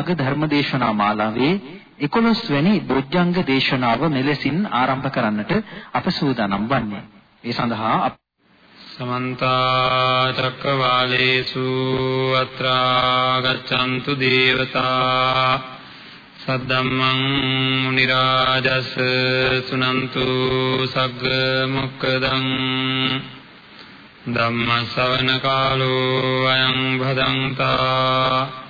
නිවන් මඟ ධර්මදේශනා මාලාවේ 11 වැනි බොජ්ජංග දේශනාව මෙලෙසින් ආරම්භ කරන්නට අප සූදානම් වන්නේ. ඒ සඳහා සමන්ත චක්කවාලේසු අත්‍රා ගච්ඡන්තු දේවතා සද්දම්මං මුනි රාජස් සුනන්තු සග්ග මොක්කදං ධම්ම ශ්‍රවණ කාලෝ අයං භදංතා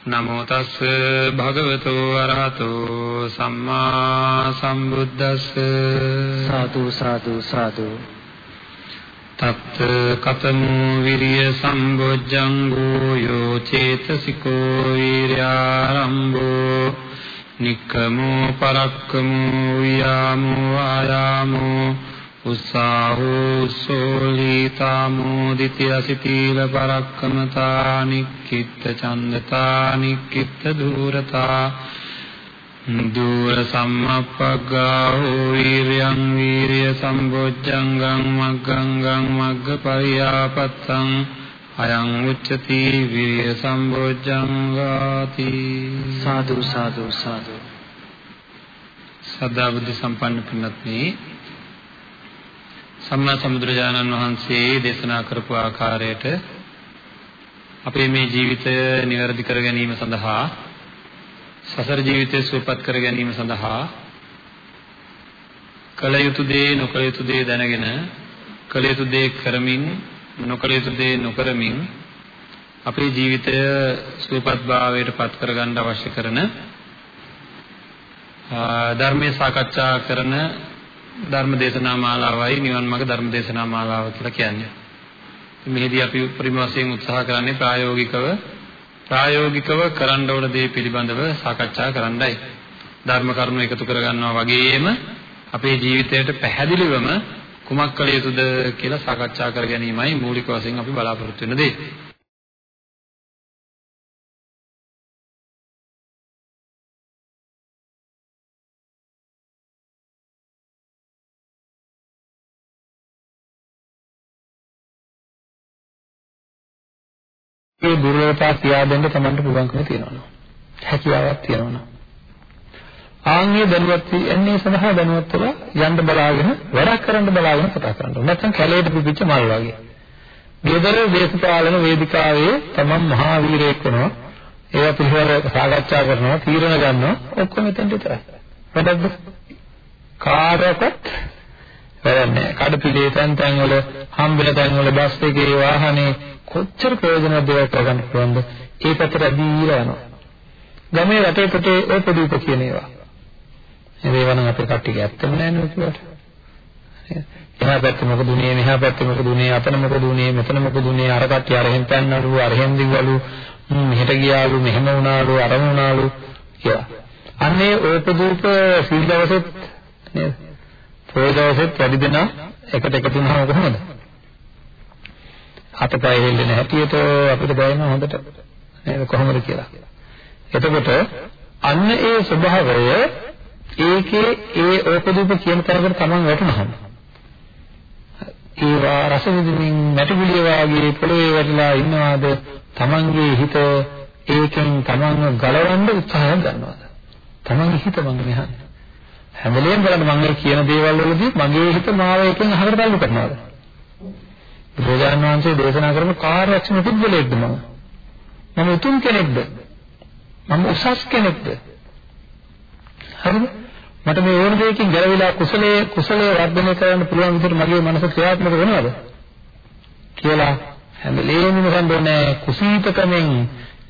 නමෝ තස් භගවතු අරහතෝ සම්මා සම්බුද්දස්ස. සාදු සාදු සාදු. තත් කතමෝ විරිය සම්බොජ්ජංගෝ යෝ චේතසිකෝ වීර්යාරම්භෝ නික්කමෝ පරක්කමෝ යාමෝ ආයාමෝ උස්සාහෝ සෝලීතා මෝදිතය සිතීල පරක්කමතා නික්කිට චන්දතා නික්කිට දූරතා දූර සම්මප්පග්ගාහෝ වීර්යං වීර්ය සම්බොජ්ජංගං මග්ගංගං මග්ග පරියාපත්තං අයං උච්චති වීර්ය සම්බොජ්ජංගාති සාදු සාදු සාදු. සදා බුද්ධ සම්පන්න පින්වත්නි සම්මා සම්බුදුරජාණන් වහන්සේ දේශනා කරපු ආකාරයට අපේ මේ ජීවිතය નિවැරදි කර ගැනීම සඳහා සසර ජීවිතය සුවපත් කර ගැනීම සඳහා කල යුතු දේ නොකල යුතු දේ දැනගෙන කල යුතු දේ කරමින් නොකල යුතු දේ නොකරමින් අපේ ජීවිතය සුවපත් භාවයට පත් කරගන්න අවශ්‍ය කරන ධර්මයේ සාකච්ඡා කරන ධර්ම දේශනා මාලාවයි නිවන් මාර්ග ධර්ම දේශනා මාලාව කියලා කියන්නේ. මෙහිදී අපි උපරිම වශයෙන් උත්සාහ කරන්නේ ප්‍රායෝගිකව ප්‍රායෝගිකව කරන්න ඕන දේ පිළිබඳව සාකච්ඡා කරන්නයි. ධර්ම කරුණු එකතු කරගන්නවා වගේම අපේ ජීවිතයට පැහැදිලිවම කුමක් කළ යුතුද කියලා සාකච්ඡා කර ගැනීමයි මූලික වශයෙන් අපි බලාපොරොත්තු වෙන දේ. දුර්වලතා කියා දෙන්න තමන්ට පුළුවන්කම තියෙනවා. හැකියාවක් තියෙනවා. ආන්ගේ දැනුවත් එන්නේ සඳහා දැනුවත් වෙලා යන්න බලාගෙන වැඩක් කරන්න බලාගෙන කතා කරනවා. නැත්නම් කැලේට පිපිච්ච මල් වගේ. ගෙදර දේශපාලන වේදිකාවේ තමන් මහා වීරයෙක් වෙනවා. ඒවා පිළිවෙල සාකච්ඡා කරනවා, තීරණ ගන්නවා. ඔක්කොම එතනට විතරයි. වැඩක්ද? කාටවත් වැඩන්නේ. කඩපිලේ තැන් තැන් වල හම්බෙන තැන් වල බස් එකේ වාහනේ කොච්චර ප්‍රයෝජනවත් දේවල් කරගන්න පුළුවන්ද? ඒ පැත්තට ඇදීලා යනවා. ගමේ රටේ පිටේ ඕපදීප කියන ඒවා. ඒවා නම් අපේ කට්ටිය ඇත්තම නෑ නේද කිව්වට. එහා පැත්තේ මොකද උනේ මෙහා පැත්තේ මොකද උනේ අතන මොකද උනේ මෙතන මොකද උනේ අර කට්ටිය අරහෙන් පැන්නලු අරහෙන් දිවලු මෙහෙට ගියාලු මෙහෙම වුණාලු අරම වුණාලු කියලා. අන්නේ ඕපදීප සීල් දවසෙත් නේද? පොය දවසෙත් වැඩි දෙනා එකට එකතු වුණාම කොහොමද? අතපය හෙල්ලෙන හැටියට අපිට දැනෙන හොඳට. නේද? කොහොමද කියලා. එතකොට අන්න ඒ ස්වභාවය ඒකේ ඒ ඕපදූප කියන තරකට තමන් වැටුනහම ඒවා රස විඳින්මින් මැටිගුලිය වාගේ පොළවේ වැටලා ඉන්නවාද? තමන්ගේ හිත ඒකෙන් තමන්ව ගලවන්න උත්සාහයක් ගන්නවාද? තමන්ගේ හිත මං මෙහන්නේ හැම වෙලේම බලන්න මම කියන දේවල් වලදී මගේ හිත මාව එකෙන් අහකට තල්ලු කරනවාද? බුදුරජාණන් වහන්සේ දේශනා කරපු කාර්යක්ෂම පුද්ගලයෙක්ද මම? මම උතුම් කෙනෙක්ද? මම උසස් කෙනෙක්ද? හරිද? මට මේ ඕන දෙයකින් ගැලවිලා කුසලයේ කුසලයේ වර්ධනය කරන්න පුළුවන් විදිහට මගේ මනස ක්‍රියාත්මක වෙනවද? කියලා හැම වෙලේම හම්බුනේ කුසීතකමෙන්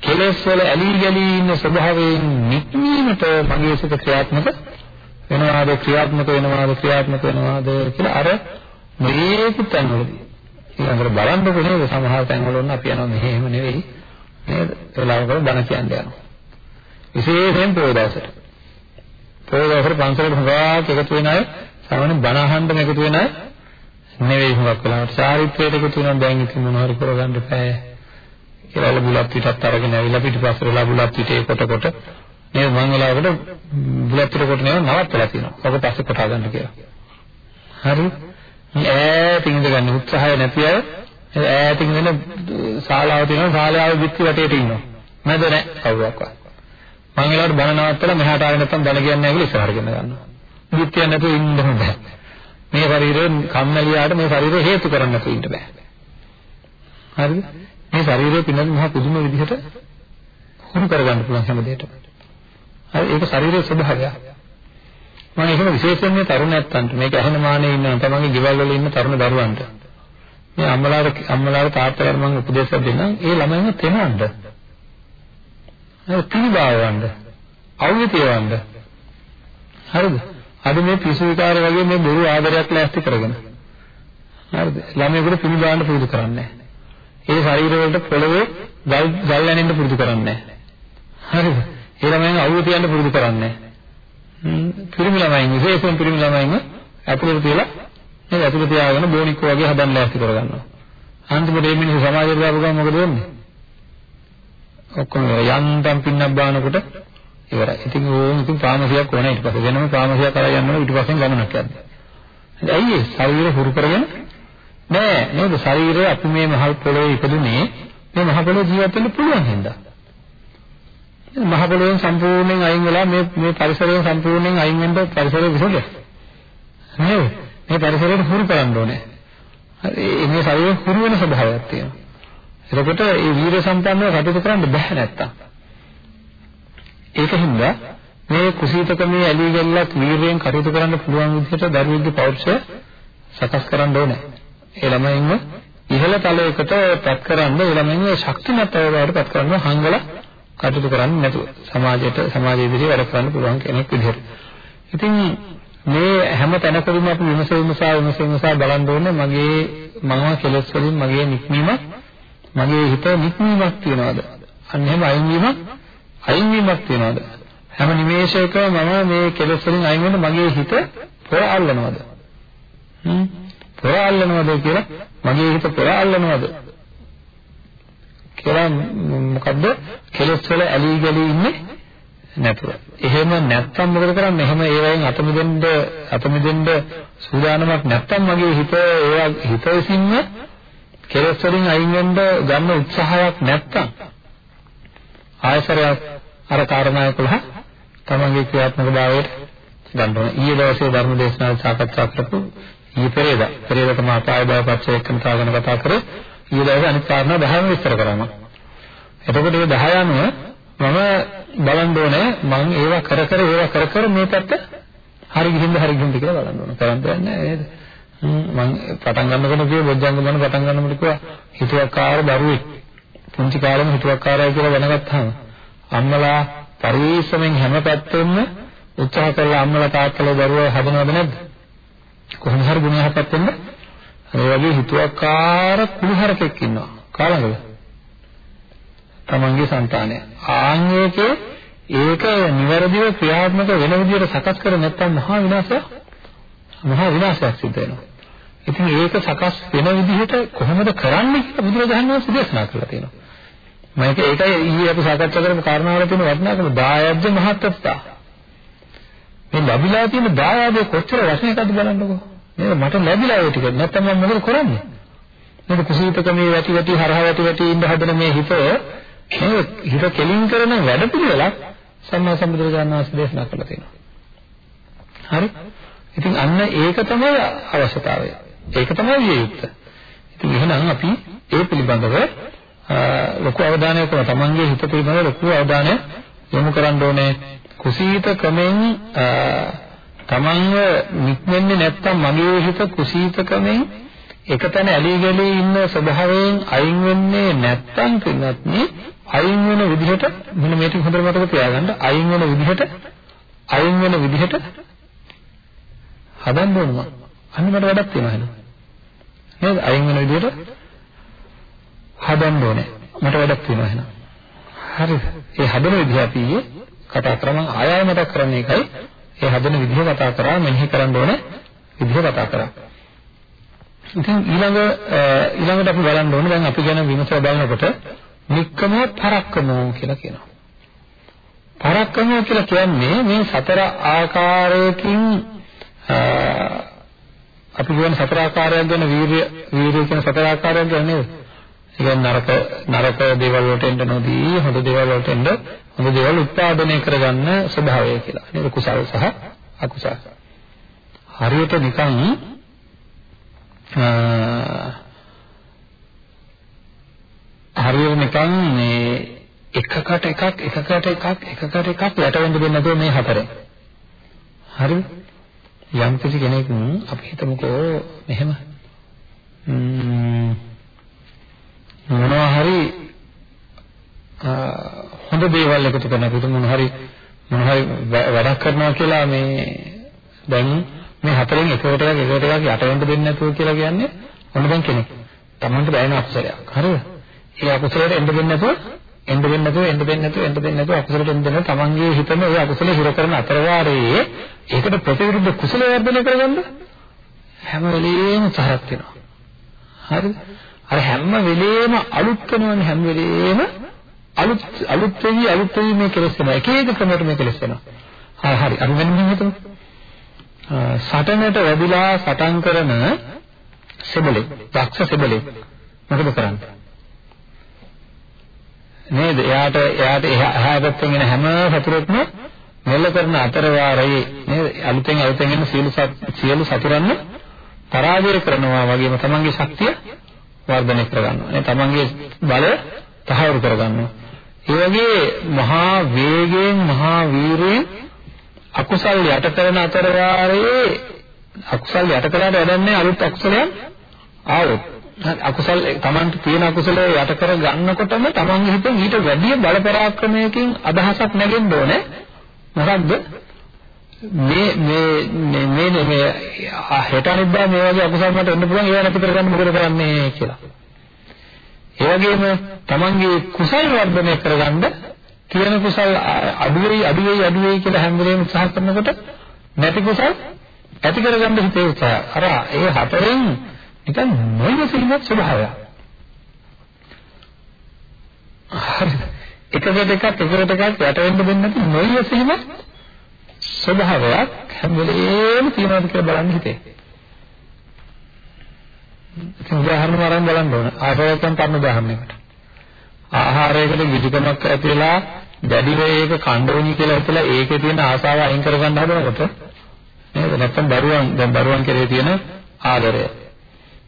කෙලෙස් වල ඇලී ගලී ඉන්න ස්වභාවයෙන් නික්මීමට මගේ සිත ක්‍රියාත්මක වෙනවාද ක්‍රියාත්මක වෙනවාද ක්‍රියාත්මක වෙනවාද කියලා අර මේක තනවලදී ඊළඟට බලන්නකො නේද සමහර තැන්වල ඔන්න අපි යනවා මෙහෙම නෙවෙයි නේද? ඒලාවකට බණ කියන්න යනවා. විශේෂයෙන් පොය දවසට. පොය දවසට පන්සලට හුඟක් එකතු වෙන අය සාමාන්‍ය බණ අහන්නම එකතු වෙන අය නෙවෙයි හුඟක් වෙලාවට චාරිත්‍රයට එකතු වෙනවා දැන් ඉතින් මොනවා හරි කරගන්න බෑ කියලා බුලත් පිටත් අරගෙන ඇවිල්ලා පිටිපස්සට වෙලා බුලත් පිටේ කොට කොට මේ මං වෙලාවකට බුලත් පිට කොට නේද නවත්තලා තියෙනවා. ඔක පස්සේ කොටා ගන්න කියලා. හරි. මේ ඈතින් ඉඳගන්න උත්සාහය නැති අය ඈතින් ඉඳන ශාලාව තියෙනවා ශාලාවේ පිටි වටේට ඉන්නවා. මැද නැහැ කවුරක්වත්. මං වෙලාවට බණ නවත්තලා මෙහාට ආවේ නැත්තම් බණ කියන්නේ නැහැ කියලා ඉස්සරහට ගෙන ගන්නවා. පිටියක් නැතුව ඉන්න බෑ. මේ ශරීරයෙන් කම්මැලියාට මේ ශරීරය හේතු කරන්න නැතුව ඉන්න බෑ. හරිද? මේ ශරීරය පින්නත් මහා පුදුම විදිහට හුරු කරගන්න පුළුවන් හැම දෙයකටම. හරි ඒක ශරීරයේ ස්වභාවය. මම එහෙම විශේෂයෙන් මේ තරුණ නැත්තන්ට මේක ඇහෙන මානේ ඉන්න තමන්ගේ ගෙවල් වල ඉන්න තරුණ දරුවන්ට මේ අම්මලාට අම්මලාට තාත්තලාට මම උපදේශයක් දෙන්නම් ඒ ළමයින්ව තෙමවන්න. හරි පිළිබාවවන්න. අවුතියවන්න. හරිද? අද මේ පිසු විකාර වගේ මේ බොරු ආදරයක් ලෑස්ති කරගෙන. හරිද? ළමයෙකුට පිළිබාවන්න පුරුදු කරන්නේ නැහැ. ඒ ශරීර වලට පොළවේ ගල් ගල් ඇනෙන්න පුරුදු කරන්නේ නැහැ. හරිද? ඒ ළමයන් අවුව තියන්න පුරුදු කරන්නේ නැහැ. පිරිමි ළමයින් විශේෂයෙන් පිරිමි ළමයින්ව ඇතුළට තියලා නේද? ඇතුළට තියාගෙන බෝනික්ක වගේ හදන්න ලෑස්ති කරගන්නවා. අන්තිමට මේ මිනිස්සු සමාජයට දාපු ගමන් මොකද වෙන්නේ? ඔක්කොම යන්තම් පින්නක් බානකොට ඉවරයි. ඉතින් ඕන ඉතින් ප්‍රාමසියක් ඕනේ. ඊට පස්සේ වෙනම ප්‍රාමසියක් කරා යන්න ඕන ඊට පස්සෙන් ගමනක් යන්නේ. ඇයි ඒ ශරීර හුරු කරගෙන? නෑ. නේද? ශරීරය අපි මේ මහ පොළොවේ ඉපදුනේ මේ මහ පොළොවේ ජීවත් වෙන්න පුළුවන් හින්දා. මහ පොළොවෙන් සම්පූර්ණයෙන් අයින් වෙලා මේ මේ පරිසරයෙන් සම්පූර්ණයෙන් අයින් වෙන්න පරිසරය විසද? නේද මේ පරිසරයට හුරු කරන්න ඕනේ. හරි මේ ශරීරය හුරු වෙන ස්වභාවයක් තියෙනවා. එතකොට මේ වීර්ය සම්පන්නව කටයුතු කරන්න බෑ නැත්තම්. ඒකින්ද මේ කුසීතකමේ ඇලී ගැල්ලක් වීර්යයෙන් කටයුතු කරන්න පුළුවන් විදිහට දරුවෙක්ගේ පෞරුෂය සකස් කරන්න ඕනේ. ඒ ළමයින්ව ඉහළ තලයකට පත් කරන්න ඒ ළමයින්ව ශක්තිමත් අවබෝධයට පත් කරන්න හංගල කටයුතු කරන්නේ නැතුව සමාජයට සමාජයේ විදිහට වැඩ කරන්න පුළුවන් කෙනෙක් විදිහට. ඉතින් මේ හැම තැනකදීම අපි විමස විමසා විමස විමසා බලන්න ඕනේ මගේ මම කෙලෙස් වලින් මගේ නික්මීමක් මගේ හිත නික්මීමක් තියනවාද? අන්න එහෙම අයින් වීමක් අයින් වීමක් තියනවාද? හැම නිමේෂයකම මම මේ කෙලෙස් වලින් අයින් වෙන්න මගේ හිත පොර අල්ලනවාද? හ්ම් පොර අල්ලනවද කියලා මගේ හිත පොර අල්ලනවද කියලා මොකද්ද කෙලස් වල ඇලී ගලී ඉන්නේ නැතුව. එහෙම නැත්තම් මොකද කරන්නේ? එහෙම ඒවෙන් අත මිදෙන්න අත මිදෙන්න සූදානමක් නැත්තම් මගේ හිත ඒවා හිත විසින්ම කෙලස් වලින් අයින් වෙන්න ගන්න උත්සාහයක් නැත්තම් ආයසරයක් අර කාරණා 11 තමන්ගේ ක්‍රියාත්මක භාවයට ගන්න ඕන. ඊයේ දවසේ ධර්ම දේශනාව සාකච්ඡා කරපු ඊයේ පෙරේදා පෙරේදා තමයි අපාය බව පච්චය එක්කම තාගෙන කතා කරේ ඊයේ දවසේ අනිත් කාරණා 10ම විස්තර කරාම එතකොට මේ 10 අනුව මම බලන්න ඕනේ මම ඒවා කර කර ඒවා කර කර මේ පැත්ත හරි ගිහින්ද හරි ගිහින්ද කියලා බලන්න ඕනේ. කරන් දෙන්නේ නේද? මම පටන් ගන්නකොට කිව්ව බොජ්ජංග මන පටන් ගන්නකොට කිව්වා හිතුවක්කාර දරුවෙක්. පුංචි කාලෙම හිතුවක්කාරයි කියලා දැනගත්තාම අම්මලා පරිස්සමෙන් හැම පැත්තෙම උත්සාහ කරලා අම්මලා තාත්තලා දරුවෝ හදනවද නැද්ද? කොහොම හරි ගුණ යහපත් වෙන්න ඒ වගේ හිතුවක්කාර කුණුහරකෙක් ඉන්නවා. කාලඟද? තමන්ගේ సంతානය. ආංගයකේ ඒක නිවැරදිව ක්‍රියාත්මක වෙන විදිහට සකස් කර නැත්නම් මහා විනාශයක්? මහා විනාශයක් සිද්ධ වෙනවා. ඉතින් ඒක සකස් වෙන විදිහට කොහොමද කරන්නේ කියලා බුදුරජාණන් වහන්සේ දේශනා කරලා තියෙනවා. මම ඒකයි ඊයේ අපි සාකච්ඡා කරපු කාරණාවල තියෙන වටිනාකම දායජ්‍ය මහත්ත්වතා මේ ලැබිලා තියෙන දායාදේ කොච්චර රසණයක්ද බලන්නකෝ. නේද මට ලැබිලා ඒ ටික. නැත්තම් මම මොකද කරන්නේ? නේද කුසීතකමේ වැටි වැටි හරහා වැටි වැටි ඉඳ හදන මේ හිත නේද හිත කෙලින් කරන වැඩ පිළිවෙලක් සම්මා සම්බුදුරජාණන් වහන්සේ දේශනා කළා තියෙනවා. හරි? ඉතින් අන්න ඒක තමයි අවශ්‍යතාවය. ඒක තමයි විය යුත්තේ. ඉතින් එහෙනම් අපි ඒ පිළිබඳව ලොකු අවධානයක් කරන තමන්ගේ හිත පිළිබඳව ලොකු අවධානයක් යොමු කරන්න ඕනේ. කුසීත ක්‍රමෙන් තමන්ව නික්මෙන්නේ නැත්තම් මගේ හිත කුසීත ක්‍රමෙන් එකතැන ඇලී ගලී ඉන්න ස්වභාවයෙන් අයින් වෙන්නේ නැත්තම් පින්නත් අයින් වෙන විදිහට මෙන්න මේක හොඳට මතක තියාගන්න. අයින් වෙන විදිහට අයින් වෙන විදිහට හදන්න ඕනම අන්න මට වැඩක් තියෙනවා එහෙනම් නේද? අයින් වෙන විදිහට හදන්න ඕනේ. මට වැඩක් තියෙනවා එහෙනම් හරිද ඒ හදන විදිහ අපි කතා කරමු ආයෙ මතක් කරන්නේ එකයි ඒ හදන විදිහ කතා කරා මෙනෙහි කරන්න ඕන විදිහ කතා කරා. ඉතින් ඊළඟ ඊළඟට අපි බලන්න ඕනේ දැන් අපි ගැන විමසලා බලනකොට නික්කමෝ පරක්කමෝ කියලා කියනවා. පරක්කමෝ කියලා කියන්නේ මේ සතර ආකාරයකින් අපි කියන සතර ආකාරයක් ගැන වීර්ය වීර්ය කියන සතර ආකාරයක් ගැන නේද? ඒ කියන්නේ නරක නරක දේවල් වලට එන්න නොදී හොඳ දේවල් වලට එන්න හොඳ දේවල් උත්පාදනය කරගන්න ස්වභාවය කියලා. නේද? කුසල සහ අකුසල. හරියට නිකන් හරියට නිකන් මේ එකකට එකක් එකකට එකක් එකකට එකක් යටවෙන්න දෙන්නේ නැතුව මේ හතරෙන්. හරිද? යම් කිසි කෙනෙක් අපි හිතමුකෝ මෙහෙම මොනවා හරි හොඳ දේවල් එකතු කරන අපිට මොන හරි මොන හරි වැඩක් කරනවා කියලා මේ දැන් මේ හතරෙන් එකකට එකක් එකකට එකක් යට වෙන්න දෙන්නේ නැතුව කියලා කියන්නේ ඔන්න දැන් කෙනෙක්. Tamanට බැහැ අකුසලයක්. හරිද? ඒ අකුසලයට එන්න දෙන්නේ නැතුව එන්න දෙන්නේ නැතුව එන්න දෙන්නේ නැතුව එන්න දෙන්නේ නැතුව අකුසලට එන්න දෙන්න තමන්ගේ හිතම ඒ අකුසල හිර කරන අතරවාරයේ ඒකට ප්‍රතිවිරුද්ධ කුසල වර්ධනය කරගන්න හැම වෙලෙම උත්සාහයක් වෙනවා. හරිද? අර හැම වෙලෙම අලුත් වෙනවනේ හැම වෙලෙම අලුත් අලුත් වෙවි අලුත් වෙවි මේ කෙලස් වෙනවා. එක එක ක්‍රමයකට මේ කෙලස් වෙනවා. හරි හරි. අපි වෙන මෙහෙම හිතමු. සටනට වැදිලා සටන් කරන සෙබලෙක්, දක්ෂ සෙබලෙක් මොකද කරන්නේ? නේද? එයාට එයාට එහා පැත්තෙන් එන හැම සතුරෙක්ම මෙල්ල කරන අතර වාරයේ නේද? අලුතෙන් අලුතෙන් එන සියලු සියලු සතුරන්ම පරාජය කරනවා වගේම තමන්ගේ ශක්තිය වර්ධනය කරගන්නවා. නේ තමන්ගේ බලය තහවුරු කරගන්නවා. ඒ වගේ මහා වේගයෙන් මහා වීරයෙන් අකුසල් යට කරන අතර වාරයේ අකුසල් යට කළාට වැඩන්නේ අලුත් අකුසලයන් ආවොත් අකුසල් තමන්ට තියෙන අකුසලය යට කර ගන්නකොටම තමන්ගේ හිතෙන් ඊට වැඩි බල පරාක්‍රමයකින් අදහසක් නැගෙන්න ඕනේ මොකක්ද මේ මේ මේ මේ හෙට අනිද්දා මේ වගේ අකුසල් මට එන්න පුළුවන් ඒවා නැති කරගන්න මොකද කරන්නේ කියලා. ඒ වගේම තමන්ගේ කුසල් වර්ධනය කරගන්න තියෙන කුසල් අඩු වෙයි අඩු වෙයි අඩු වෙයි කියලා හැම වෙලේම උත්සාහ කරනකොට නැති කුසල් ඇති කරගන්න හිතේ උත්සාහ. අර ඒ හතරෙන් නිකන් නොයසිලිමත් ස්වභාවයක්. හරිද? එකකට එකක් එකකට එකක් යට වෙන්න දෙන්නේ නැති නොයසිලිමත් ස්වභාවයක් හැම වෙලේම තියෙනවාද කියලා බලන්න හිතේ. ඉතින් උදාහරණ වරන් බලන්න ඕන. ආහාරයෙන් පරණ උදාහරණයකට. ආහාරයකට විදුකමක් ඇතිලා දැඩිව ඒක කණ්ඩෝනි කියලා හිතලා ඒකේ තියෙන ආසාව අයින් කරගන්න හදනකොට නේද? නැත්තම් දරුවන් දැන් දරුවන් කෙරේ තියෙන ආදරය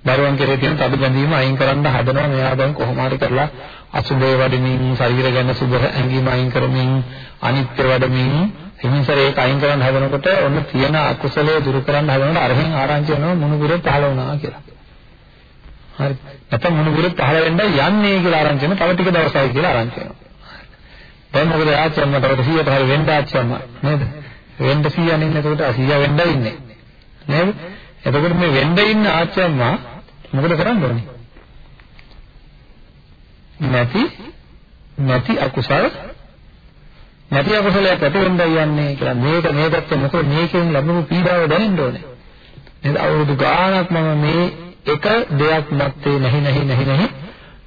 දරුවන් කෙරේ තියෙන තද බැඳීම අයින් කරන්න හදනවා මෙයා දැන් කොහොම හරි කරලා අසුබේ වඩමින් ශරීර ගැන සුබ ඇඟීම අයින් කරමින් අනිත්‍ය වඩමින් හිමින්සර ඒක අයින් කරන්න හදනකොට ඔන්න තියෙන අකුසලයේ දුරු කරන්න හදනකොට අරහෙන් ආරංචි වෙනවා මුණුපුරේ පහළ වුණා කියලා. හරි. නැත්නම් මුණුපුරේ පහළ වෙන්න යන්නේ කියලා ආරංචි වෙනවා. තව ටික දවසයි කියලා ආරංචි වෙනවා. දැන් මොකද ආච්චිම්මට වට 100ට හරි වෙන්න ආච්චිම්ම නේද? වෙන්න 100 අනින්න එතකොට 100 වෙන්න ඉන්නේ. නේද? එතකොට මේ වෙන්න ඉන්න ආච්චිම්මා මොකද කරන්න ඕනේ? නැති නැති අකුසල නැති අකුසලයක් ඇති වෙන්නයි යන්නේ කියලා මේක මේ පැත්තේ මොකද මේකෙන් ලැබුණු පීඩාව දැනෙන්න ඕනේ. නේද? අවුරුදු ගාණක් මම මේ එක දෙයක් නැත්තේ නැහි නැහි නැහි නැහි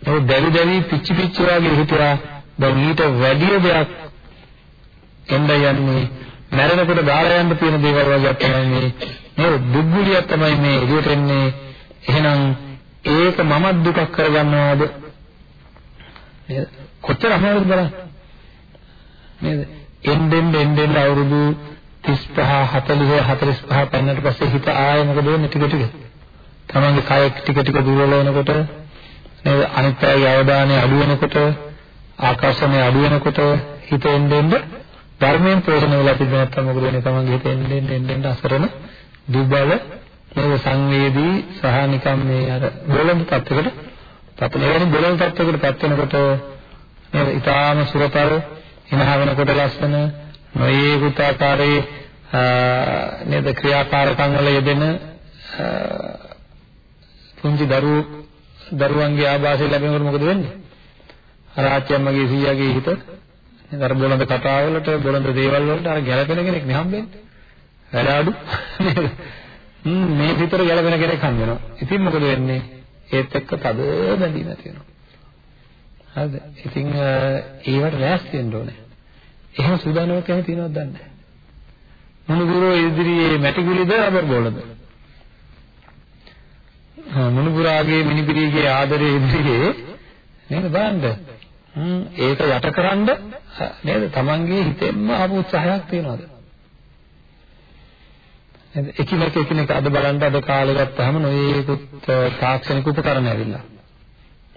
ඒ දැවි දැවි පිච්චි පිච්චි වගේ හිතුවා දැන් ඊට වැඩි දෙයක් එන්න යන්නේ මැරෙනකොට දාලා යන්න තියෙන දේවල් වගේ තමයි මේ නේද? දුක්ගුලියක් තමයි මේ එළියට එන්නේ එහෙනම් ඒක මම දුකක් කරගන්නවද? නේද? කොච්චර අමාරුද බලන්න. නේද? එන්නෙන් එන්නෙන් අවුරුදු 35 40 45 පන්නට පස්සේ හිත ආයෙ මොකද වෙන්නේ ටික ටික? තමන්ගේ කය ටික ටික දුර්වල වෙනකොට නේද? අනිත් අයගේ අවධානය අඩු වෙනකොට ආකර්ෂණය අඩු වෙනකොට හිත එන්නෙන් ධර්මයෙන් පෝෂණය වෙලා තිබෙන්නේ නැත්නම් මොකද වෙන්නේ? තමන්ගේ හිත එන්නෙන් එන්නෙන් අසරණ දුබල මේක සංවේදී සහ නිකම් මේ අර බොළඳ තත්යකට පතන එවැනි බොළඳ තත්යකට පත් වෙනකොට නේද ඊටාම සුරතර හිනහ වෙනකොට ලස්සන නොයේකුත් ආකාරයේ නේද ක්‍රියාකාරකම් වල යෙදෙන පුංචි දරුවෝ දරුවන්ගේ ආభాසය ලැබෙනකොට මොකද වෙන්නේ? අර ආච්චියම්මගේ සීයාගේ හිත නේද අර බොළඳ කතාවලට බොළඳ දේවල් වලට අර ගැළපෙන කෙනෙක් නේ හම්බෙන්නේ. වැඩ අඩු නේද? හ්ම් මේ විතර ගැලපෙන කෙනෙක් හම් වෙනවා. ඉතින් මොකද වෙන්නේ? ඒත් එක්ක තද බැඳීම තියෙනවා. හරිද? ඉතින් ඒවට ලෑස්ති වෙන්න ඕනේ. එහෙම සූදානමක් එහෙම තියෙනවද දන්නේ නැහැ. මුණුබුරෝ ඉදිරියේ මැටි ගුලිද රබර් බෝලද? මුණුබුරාගේ මිනිබිරිගේ ආදරයේ ඉදිරියේ නේද බලන්න. හ්ම් ඒක යටකරනද නේද? Tamange හිතෙන්ම ආපු උත්සාහයක් තියනවාද? නේද? එකිනෙක එකිනෙක අද බලන්න අද කාලේ ගත්තාම නොයේකුත් තාක්ෂණික උපකරණ ඇවිල්ලා.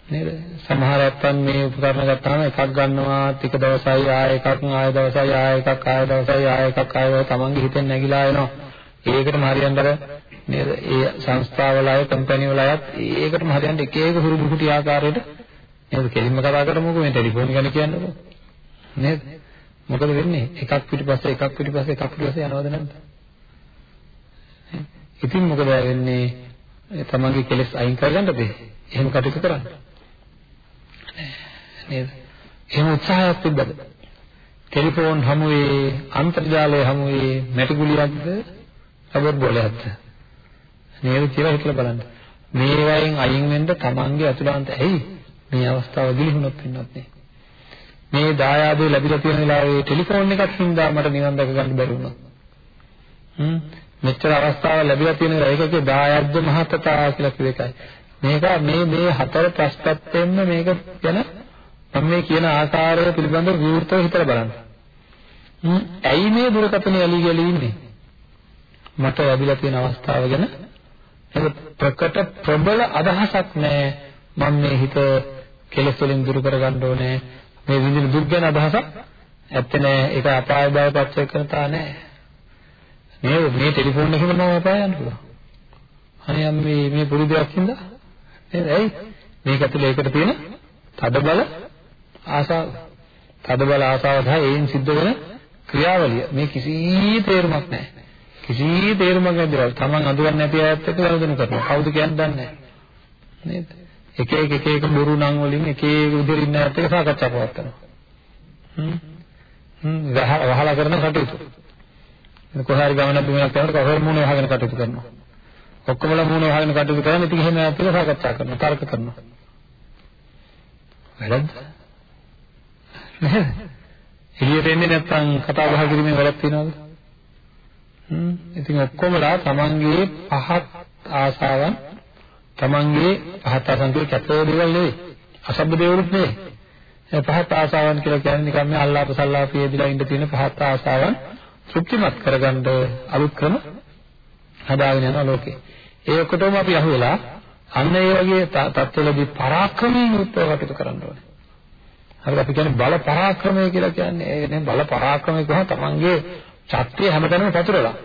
නේද? සමහර අත්තන් මේ උපකරණ ගත්තාම එකක් ගන්නවා ටික දවසයි ආය එකක් ආය දවසයි ආය එකක් ආය දවසයි ආය එකක් ආය තමන්ගේ හිතෙන් නැగిලා එනවා. ඒකටම හරියන්න අර නේද? ඒ සංස්ථාවල අය, කම්පැනි වල අයත් ඒකටම හරියන්න එක එක හුරු බුකුටි ආකාරයට නේද? කෙලින්ම කතා කරමුකෝ මේ ටෙලිෆෝන් ගැන කියන්නකෝ. නේද? මොකද වෙන්නේ? එකක් පිටිපස්සේ එකක් පිටිපස්සේ එකක් පිටිපස්සේ යනවද නැද්ද? ඉතින් මොකද වෙන්නේ? තමන්ගේ කෙලෙස් අයින් කරගන්නද? එහෙම කටයුතු කරන්න. නේද? එහෙම උත්සාහයක් තිබ්බද? ටෙලිෆෝන් හමුවේ, අන්තර්ජාලය හමුවේ මැටිගුලියක්ද? රබර් බෝලයක්ද? නේද කියලා හිතලා බලන්න. මේ වයින් අයින් වෙන්න තමන්ගේ අතුලාන්ත ඇයි මේ අවස්ථාව ගිලිහුණොත් වෙන්නත් නේ. මේ දායාදේ ලැබිලා තියෙන වෙලාවේ ටෙලිෆෝන් එකක් හින්දා මට නිවන් දැක ගන්න බැරි වුණා. හ්ම් මෙච්චර අවස්ථාවක් ලැබිලා තියෙන ඒකකේ දායද්ද මහතතා කියලා කිව්ව එකයි. මේක මේ මේ හතර ප්‍රස්පත්තෙන්න මේක ගැන මම මේ කියන ආකාරය පිළිබඳව විවෘතව හිතලා බලන්න. ඇයි මේ දුරකථනය ඇලි ගලි ඉන්නේ? මට ලැබිලා තියෙන අවස්ථාව ගැන ප්‍රකට ප්‍රබල අදහසක් නැහැ. මම මේ හිත කෙලෙස් වලින් දුරු කරගන්න ඕනේ. මේ විඳින දුක් ගැන අදහසක් ඇත්තේ නැහැ. ඒක අපාය බව පත්‍ය කරන තා නැහැ. නේද? මේ ටෙලිෆෝන් එකෙන් මම අපාය යන්න පුළුවන්. අනේ මේ මේ පුරුදයක් හින්දා නේද? ඇයි? මේක ඇතුලේ ඒකට තියෙන තද බල ආසාව. තද බල ආසාව තමයි ඒයින් සිද්ධ වෙන ක්‍රියාවලිය. මේ කිසි තේරුමක් නැහැ. කිසි තේරුමක් නැතිව තමන් අඳුරන්නේ නැති අයත් එක්ක වැරදෙන කරනවා. කවුද කියන්නේ දන්නේ නැහැ. නේද? එක එක එක එක බොරු නම් වලින් එක එක විදිහට ඉන්න අයත් එක්ක සාකච්ඡා පවත්වනවා. හ්ම්. හ්ම් වහලා කරන කටයුතු. කොහේ හරි ගමනක් බිමනක් යනකොට කවුරු මුණ වහගෙන කටයුතු කරනවා. ඔක්කොමලා මුණ වහගෙන කටයුතු කරන්නේ ඉතින් එහෙම අයත් එක්ක සාකච්ඡා කරනවා. තර්ක කරනවා. වැරද්ද? නේද? එළියට එන්නේ නැත්නම් කතා බහ කිරීමේ වැරද්ද තියනවද? හ්ම් ඉතින් ඔක්කොමලා තමන්ගේ පහත් ආසාවන් තමන්ගේ පහත් ආසන් කියන කැතෝ දේවල් නෙවෙයි. අසබ්බ දේවලුත් නෙවෙයි. ඒ පහත් ආසාවන් කියලා කියන්නේ නිකන් මේ අල්ලාප සල්ලාපියේදීලා ඉඳ තියෙන පහත් ආසාවන් තෘප්තිමත් කරගන්න අලුත් ක්‍රම හදාගෙන යනවා ලෝකේ. ඒ ඔක්කොටම අපි අහුවෙලා අන්න ඒ වගේ තත්ත්වවලදී පරාක්‍රමයෙන් යුක්තව කටයුතු කරන්න ඕනේ. හරිද අපි කියන්නේ බල පරාක්‍රමය කියලා කියන්නේ. ඒ නේ බල පරාක්‍රමය කොහොම තමන්ගේ ශක්තිය හැමතැනම පතුරලා.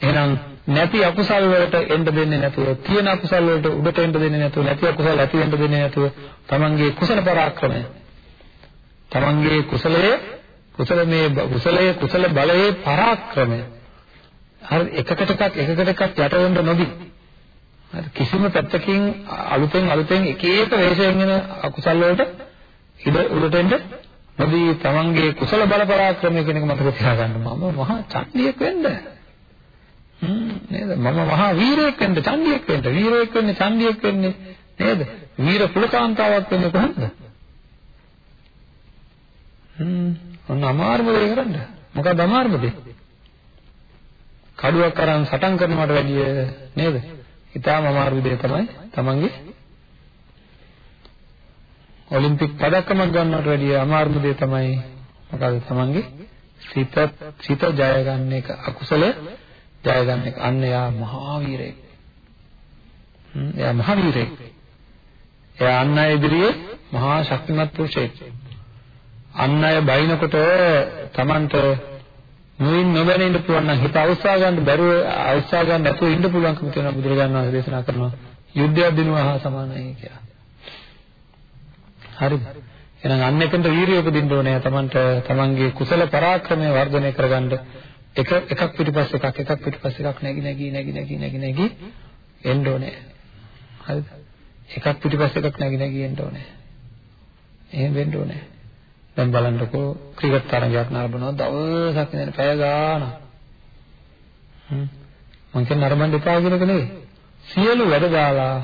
එහෙනම් නැති අකුසල් වලට එන්න දෙන්නේ නැතුව තියෙන අකුසල් වලට උඩට එන්න දෙන්නේ නැතුව නැති අකුසල් ඇති වෙන්න දෙන්නේ නැතුව තමන්ගේ කුසල පරාක්‍රමය. තමන්ගේ කුසලයේ කුසල මේ කුසලයේ කුසල බලයේ පරාක්‍රමය. හරි එකකට එකක් එකකට එකක් යට වෙන්න නොදී. හරි කිසිම පැත්තකින් අලුතෙන් අලුතෙන් එක එක වේශයෙන් එන අකුසල් වලට ඉඩ උඩට එන්න නොදී තමන්ගේ කුසල බල පරාක්‍රමය කියන එක මතක තියාගන්න. මම මහා චණ්ඩියෙක් වෙන්න. නේද? මම මහා වීරයෙක් වෙන්න චණ්ඩියෙක් වෙන්න. වීරයෙක් වෙන්නේ චණ්ඩියෙක් වෙන්නේ නේද? වීර කුලකාන්තාවක් වෙන්නේ කොහොමද? හ්ම් ඔන්න අමාරුම දේ කරන්න. මොකක්ද අමාරුම දේ? කඩුවක් අරන් සටන් කරනවට වැඩිය නේද? ඊටාම අමාරු දේ තමයි තමන්ගේ ඔලිම්පික් පදක්කමක් ගන්නවට වැඩිය අමාරුම දේ තමයි මොකද තමන්ගේ සිත සිත ජය ගන්න එක අකුසල ජය ගන්න එක. අන්න එයා මහා වීරයෙක්. හ්ම් එයා මහා වීරයෙක්. එයා අන්න අය ඉදිරියේ මහා ශක්තිමත් පුරුෂයෙක්. අන්න අය බයිනකොට තමන්ට මුවින් නොබැන ඉන්න පුළුවන් නම් හිත අවස්සා ගන්න බැරුව අවස්සා ගන්න නැතුව ඉන්න පුළුවන්කම තියෙනවා බුදුරජාණන් වහන්සේ දේශනා කරනවා. යුද්ධයක් දිනුවා හා සමානයි කියලා. හරිද? එහෙනම් අන්න එතනට වීරිය උපදින්න ඕනේ. Tamanට Tamanගේ කුසල පරාක්‍රමය වර්ධනය කරගන්න එක එකක් පිටිපස්ස එකක් එකක් පිටිපස්ස එකක් නැగి නැగి නැగి නැగి නැగి නැగి එන්න ඕනේ. හරිද? එකක් පිටිපස්ස එකක් නැగి නැగి එන්න ඕනේ. එහෙම වෙන්න ඕනේ. දැන් බලන්නකෝ ක්‍රිකට් තරගයක් නරඹනවා දවසක් ඉඳන් පැය ගාණක්. හ්ම්. මං කියන්නේ නරඹන්න එපා කියන එක නෙවෙයි. සියලු වැඩ දාලා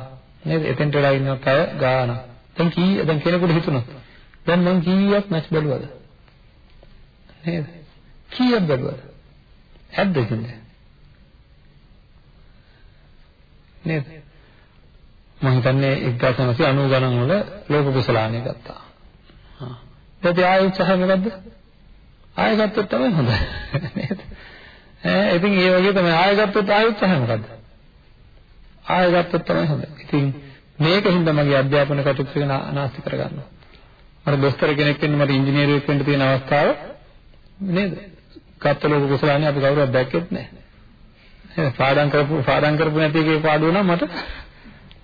නේද? එතෙන්ට වෙලා ඉන්නවා පැය ගාණක්. දැන් කී දැන් කෙනෙකුට හිතුණා. දැන් මං කීයක් මැච් බැලුවද? නේද? කීයක් බැලුවද? ඇද්ද කියන්නේ? නේද? මම හිතන්නේ 1990 ගණන් වල ලෝක කුසලානේ ගත්තා. හා. දැන් ආයෙ උත්සාහය මොකද්ද? ආයෙ ගත්තොත් තමයි හොඳ. නේද? ඈ ඉතින් ඒ වගේ තමයි ආයෙ ගත්තොත් ආයෙ උත්සාහය මොකද්ද? ආයෙ ගත්තොත් තමයි හොඳ. ඉතින් මේකින්ද මගේ අධ්‍යාපන කටයුතු ටික නාස්ති කරගන්නවා. මට දොස්තර කෙනෙක් වෙන්න මට ඉංජිනේරුවෙක් වෙන්න තියෙන අවස්ථාව නේද? ගත්ත ලෝක කුසලානේ අපි කවුරුවත් දැක්කෙත් නැහැ. නේද? පාඩම් කරපු පාඩම් කරපු නැති එකේ පාඩුව නම් මට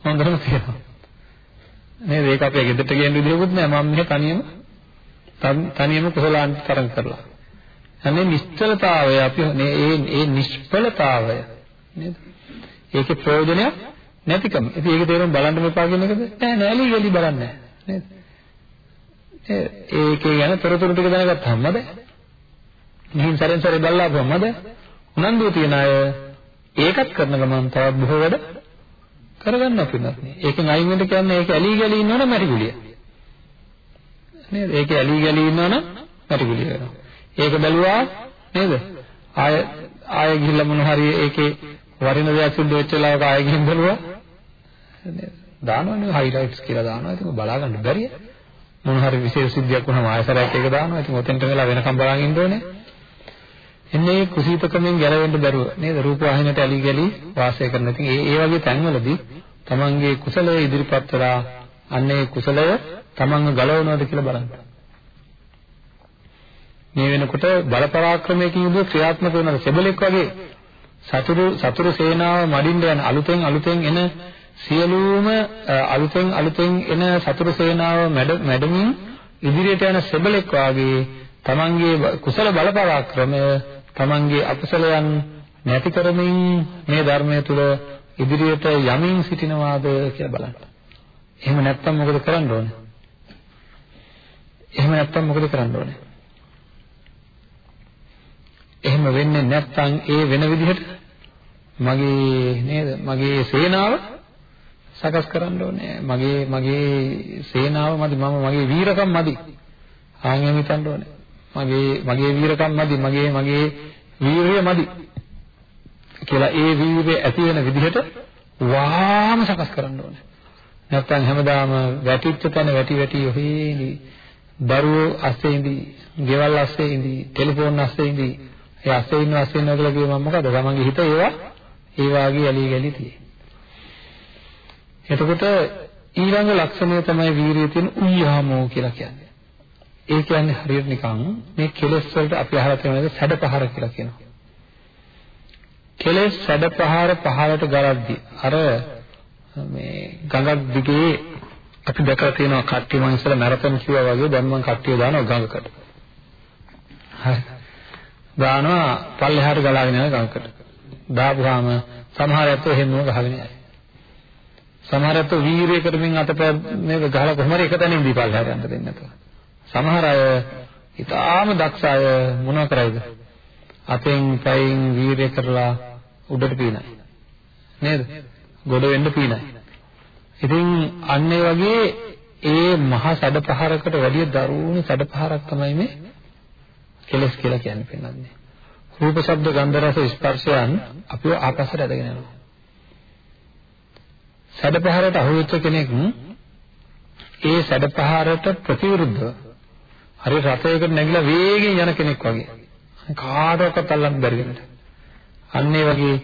හොඳටම තියෙනවා. නේද? ඒක අපේ ගෙදරට ගේන්න විදිහකුත් නෑ. මම මෙහෙ තනියම තනියම කුසලාන්ත තරම් කරලා. අනේ නිශ්චලතාවය අපි මේ ඒ ඒ නිෂ්ඵලතාවය නේද? ඒකේ ප්‍රයෝජනයක් නැතිකම. ඉතින් ඒක තේරුම් බලන්න මෙපා කියන එකද? නෑ නෑ ඇලි ගලි බලන්නේ නේද? ඒකේ ගැන තොරතුරු ටික දැනගත්තාම මද? මෙහින් සැරෙන් සැරේ බලලා අපමද? උනන්දුව තියන අය ඒකත් කරන ගමන් තවත් බොහෝ වැඩ කරගන්න අපිනත් නේ. ඒකෙන් අයින් වෙන්න කියන්නේ ඒක ඇලි ගලි ඉන්නවනම් මැටිගුලිය. නේද? ඒක ඇලි ගලි ඉන්නවනම් මැටිගුලිය වෙනවා. ඒක බැලුවා නේද? ආය ආය ගිහිල්ලා මොන හරි ඒකේ වරිණ දෙයක් සිද්ධ වෙච්ච වෙලාවක ආය ගිහින් බලුවා. නේද? දානවනේ හයිලයිට්ස් කියලා දානවා. ඒක බලා ගන්න බැරිය. මොන හරි විශේෂ සිද්ධියක් වුණාම ආයසරයක් ඒක දානවා. ඉතින් ඔතෙන්ට වෙලා වෙනකම් බලන් ඉන්න ඕනේ. එන්නේ කුසීතකමෙන් ගැලවෙන්න බැරුව නේද? රූප වාහිනියට ඇලි ගලි වාසය කරන. ඉතින් ඒ ඒ වගේ තැන්වලදී තමන්ගේ කුසලය ඉදිරිපත් කරලා අන්නේ කුසලය තමන්ව ගලවනවද කියලා බලන්න. මේ වෙනකොට බලපරාක්‍රමයකින් යුතුව ක්‍රියාත්මක වෙන සෙබලෙක් වගේ සතුරු සතුරු සේනාව මඩින්න යන අලුතෙන් අලුතෙන් එන සියලුම අලුතෙන් අලුතෙන් එන සතුරු සේනාව මැඩමින් ඉදිරියට යන සෙබලෙක් වාගේ තමන්ගේ කුසල බලපරාක්‍රමය තමන්ගේ අකුසලයන් නැති කරමින් මේ ධර්මය තුල ඉදිරියට යමින් සිටිනවාද කියලා බලන්න. එහෙම නැත්නම් මොකද කරන්න ඕනේ? එහෙම නැත්නම් මොකද කරන්න ඕනේ? එහෙම වෙන්නේ නැත්නම් ඒ වෙන විදිහට මගේ නේද? මගේ සේනාව සකස් කරන්න ඕනේ. මගේ මගේ සේනාව මදි මම මගේ වීරකම් මදි. ආයෙම හිතන්න ඕනේ. මගේ මගේ වීරකම් මදි. මගේ මගේ වීරිය මදි. කියලා ඒ වීරිය ඇති වෙන විදිහට වාම සකස් කරන්න ඕනේ. නැත්තම් හැමදාම වැටිච්ච තැන වැටි වැටි ඔහේදී දරුවෝ අස්සේ ඉඳි, ගෙවල් අස්සේ ඉඳි, ටෙලිෆෝන් අස්සේ ඉඳි. ඒ අස්සේ ඉන්න අස්සේ ඉන්නවා කියලා කිව්වම මොකද? තමන්ගේ හිත ඒවා ඒ වාගේ ඇලි ගලි තියෙන්නේ. එතකොට ඊළඟ ලක්ෂණය තමයි වීරිය තියෙන උయ్యාමෝ කියලා කියන්නේ. ඒ කියන්නේ හරියට නිකන් මේ කෙලෙස් වලට අපි අහලා තියෙන සැඩපහර කියලා කියනවා. කෙලෙස් සැඩපහර පහලට ගලද්දී අර මේ ගඟක් දිගේ අපි දැකලා තියෙනවා කට්ටිය මං ඉස්සෙල්ලා මැරතන් කිව්වා වගේ දැන් මං කට්ටිය දානවා ගඟකට. හරි. දානවා පල්ලෙහාට ගලාගෙන යන ගඟකට. දාපුවාම සමහර අයත් එහෙමම ගහගෙන යයි. සමහර අයත් වීරිය කරමින් අතපය මේක ගහලා කොහොම හරි එක තැනින් දීපල්ලෙහාට යන්න දෙන්නේ නැතුව. සමහර අය ඊටාම දක්ෂ අය මොනව කරයිද? අතෙන් පයින් වීරිය කරලා උඩට පීනයි. නේද? ගොඩ වෙන්න පීනයි. ඉතින් අන්න ඒ වගේ ඒ මහා සැඩපහරකට වැඩිය දරුණු සැඩපහරක් තමයි මේ කෙලස් කියලා කියන්නේ පෙන්වන්නේ. රූප, ශබ්ද, ගන්ධ, රස, ස්පර්ශයන් අපිව ආකාශයට ඇදගෙන යනවා. සැඩපහරට අහුවෙච්ච කෙනෙක් ඒ සැඩපහරට ප්‍රතිවිරුද්ධව හරි රථයකට නැගිලා වේගෙන් යන කෙනෙක් වගේ. කාටවත් අල්ලන්න බැරි වෙනට. අන්න ඒ වගේ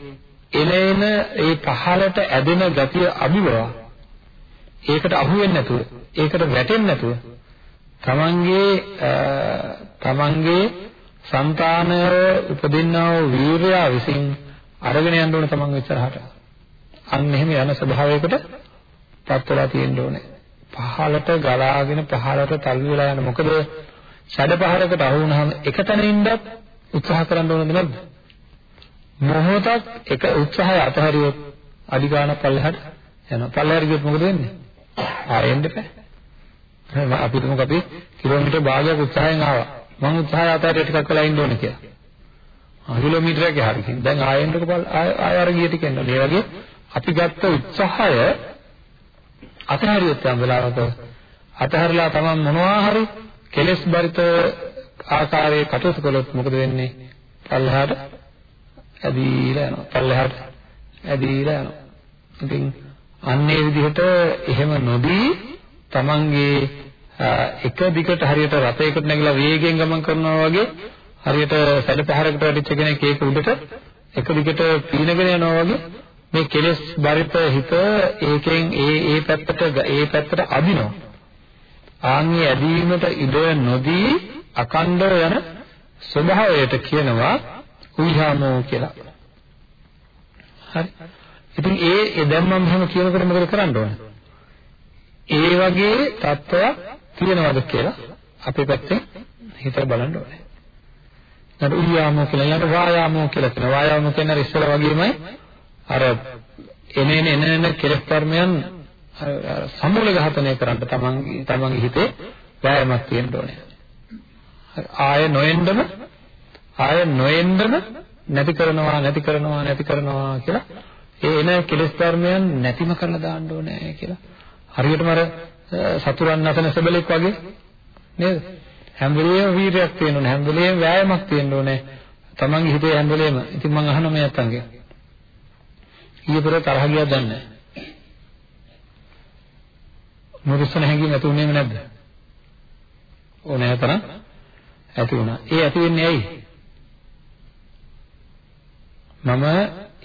එන ඒ පහළට ඇදෙන ගතිය අභිබවා ඒකට අහු වෙන්නේ නැතුව ඒකට වැටෙන්නේ නැතුව තමන්ගේ තමන්ගේ సంతානය උපදින්නා වූ වීරයා විසින් අරගෙන යන්න ඕන තමන් ඉස්සරහට අන්න එහෙම යන ස්වභාවයකට පත් වෙලා තියෙන්න ඕනේ පහළට ගලාගෙන පහළට තල්ලු වෙලා යන මොකද ෂඩ පහරකට අහු වුණාම එක තැන ඉන්නත් උත්සාහ කරන්න ඕනද නැද්ද මොහොතක් එක උත්සාහය අතහැරියොත් අඩි ගාණක් පල්ලෙහාට යනවා පල්ලෙහාට ගියොත් මොකද වෙන්නේ ආයෙන්න බෑ. අපි තුමුක අපි කිලෝමීටර් භාගයක් උත්සාහයෙන් ආවා. මම උත්සාහය අතරට ටිකක් වෙලා ඉන්න ඕනේ කියලා. කිලෝමීටරයක් එහාට ගිහින්. දැන් ආයෙන්නක බල ආය අර ගිය ටික එන්න. මේ වගේ අපි ගත්ත උත්සාහය අතහැරියොත් යම් වෙලාවක අතහැරලා තමන් මොනවා හරි කෙලෙස් බරිත ආකාරයේ කටයුතු කළොත් මොකද වෙන්නේ? පල්ලෙහාට ඇදීලා යනවා. පල්ලෙහාට ඇදීලා යනවා. ඉතින් අන්නේ විදිහට එහෙම නොදී තමන්ගේ එක දිගට හරියට රථයකට නැගලා වේගයෙන් ගමන් කරනවා වගේ හරියට සැඩ පහරකට වැටිච්ච කෙනෙක් ඒක උඩට එක දිගට පීනගෙන යනවා වගේ මේ කෙලෙස් බරිත හිත ඒකෙන් ඒ ඒ පැත්තට ඒ පැත්තට අදිනවා. ආන්ගේ ඇදීමට ඉඩ නොදී අකණ්ඩව යන ස්වභාවයට කියනවා කුයිහාමෝ කියලා. හරි. ඉතින් ඒ දැන් මම මෙහෙම කියනකොට මොකද කරන්න ඕන? ඒ වගේ තත්ත්වයක් තියෙනවද කියලා අපේ පැත්තෙන් හිතලා බලන්න ඕනේ. ඊට උයාමෝ කියලා ඊට වායාමෝ කියලා කියනවා. වායාමෝ කියන්නේ ඉස්සර වගේමයි අර එනේන එනේන කෙලෙස් ධර්මයන් සමූල ඝාතනය කරන්න තමන්ගේ තමන්ගේ හිතේ වෑයමක් තියෙන්න ඕනේ. ආය නොඑන්නම ආය නොඑන්නම නැති කරනවා නැති කරනවා නැති කරනවා කියලා ඒ එන කෙලෙස් ධර්මයන් නැතිම කරලා දාන්න ඕනේ කියලා. හරියටම අර සතුරන් නැතන සබලෙක් වගේ නේද? හැම වෙලේම වීරයක් තියෙන්න ඕනේ. හැම වෙලේම වෑයමක් තියෙන්න ඕනේ. තමන්ගේ හිතේ හැම වෙලේම. ඉතින් මම අහනවා මේ අතංගේ. ඊයේතර තරහ ගියාද දන්නේ නැහැ. මොකද හැංගීම ඇති උනේම නැද්ද? ඕනෑ තරම් ඇති වුණා. ඒ ඇති වෙන්නේ ඇයි? මම